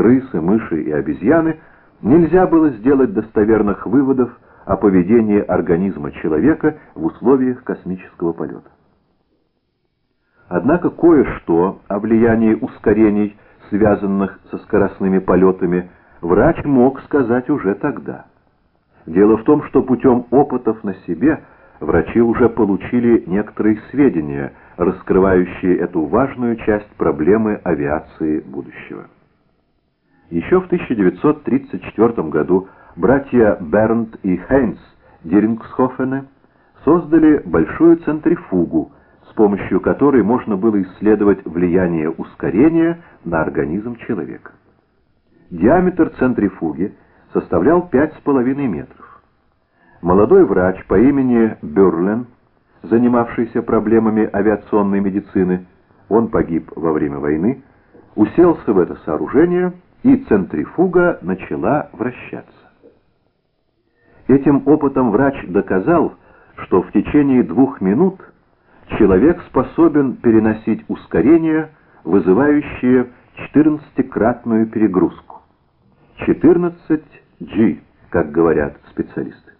крысы, мыши и обезьяны, нельзя было сделать достоверных выводов о поведении организма человека в условиях космического полета. Однако кое-что о влиянии ускорений, связанных со скоростными полетами, врач мог сказать уже тогда. Дело в том, что путем опытов на себе врачи уже получили некоторые сведения, раскрывающие эту важную часть проблемы авиации будущего. Еще в 1934 году братья Бернт и Хейнс Дирингсхофены создали большую центрифугу, с помощью которой можно было исследовать влияние ускорения на организм человека. Диаметр центрифуги составлял 5,5 метров. Молодой врач по имени Бюрлен, занимавшийся проблемами авиационной медицины, он погиб во время войны, уселся в это сооружение, и центрифуга начала вращаться. Этим опытом врач доказал, что в течение двух минут человек способен переносить ускорение, вызывающее 14-кратную перегрузку. 14G, как говорят специалисты.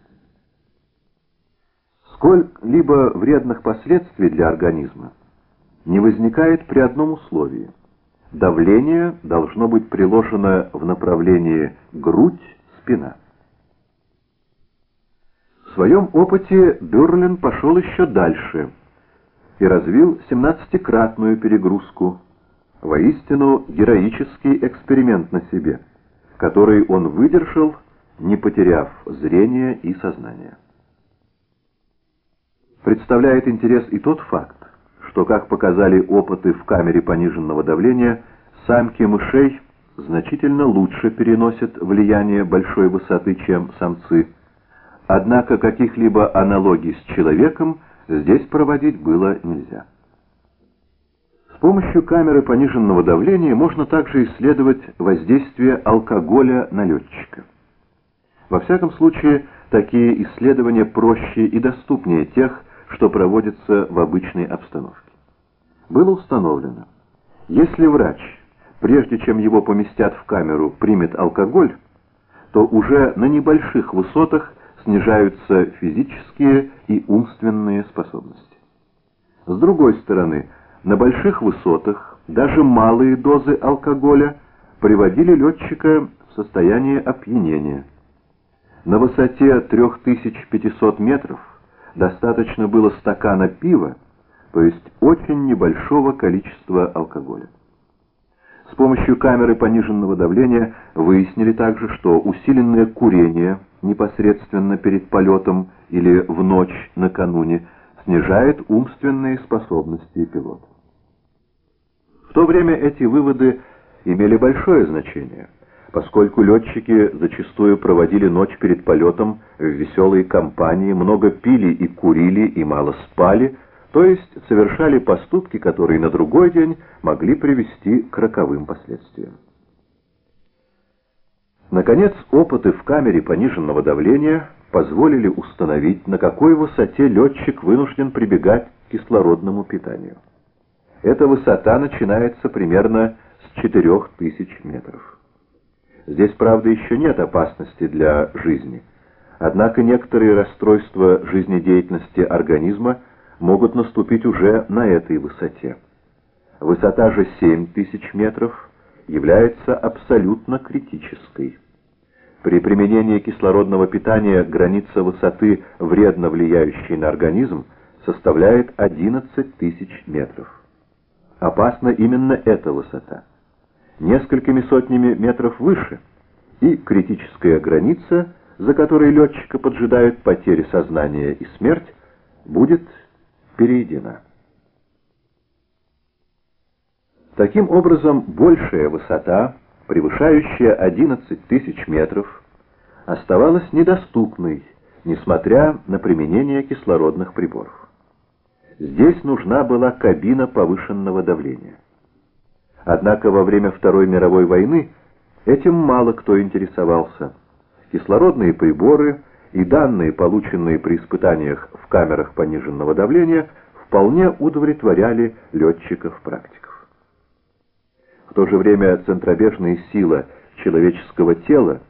Сколь-либо вредных последствий для организма не возникает при одном условии. Давление должно быть приложено в направлении грудь-спина. В своем опыте Бюрлин пошел еще дальше и развил 17-кратную перегрузку, воистину героический эксперимент на себе, который он выдержал, не потеряв зрения и сознания. Представляет интерес и тот факт, что, как показали опыты в камере пониженного давления, самки мышей значительно лучше переносят влияние большой высоты, чем самцы, Однако каких-либо аналогий с человеком здесь проводить было нельзя. С помощью камеры пониженного давления можно также исследовать воздействие алкоголя на летчика. Во всяком случае, такие исследования проще и доступнее тех, что проводятся в обычной обстановке. Было установлено, если врач, прежде чем его поместят в камеру, примет алкоголь, то уже на небольших высотах снижаются физические и умственные способности. С другой стороны, на больших высотах даже малые дозы алкоголя приводили летчика в состояние опьянения. На высоте 3500 метров достаточно было стакана пива, то есть очень небольшого количества алкоголя. С помощью камеры пониженного давления выяснили также, что усиленное курение непосредственно перед полетом или в ночь накануне снижает умственные способности пилота. В то время эти выводы имели большое значение, поскольку летчики зачастую проводили ночь перед полетом в веселой компании, много пили и курили и мало спали, то есть совершали поступки, которые на другой день могли привести к роковым последствиям. Наконец, опыты в камере пониженного давления позволили установить, на какой высоте летчик вынужден прибегать к кислородному питанию. Эта высота начинается примерно с 4000 метров. Здесь, правда, еще нет опасности для жизни. Однако некоторые расстройства жизнедеятельности организма могут наступить уже на этой высоте. Высота же 7000 метров является абсолютно критической. При применении кислородного питания граница высоты, вредно влияющей на организм, составляет 11 тысяч метров. Опасна именно эта высота. Несколькими сотнями метров выше и критическая граница, за которой летчика поджидают потери сознания и смерть, будет перейдена. Таким образом, большая высота, превышающая 11 тысяч метров, оставалась недоступной, несмотря на применение кислородных приборов. Здесь нужна была кабина повышенного давления. Однако во время Второй мировой войны этим мало кто интересовался. Кислородные приборы и данные, полученные при испытаниях в камерах пониженного давления, вполне удовлетворяли летчиков-практиков. В то же время центробежная сила человеческого тела